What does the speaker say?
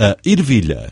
a ervilha.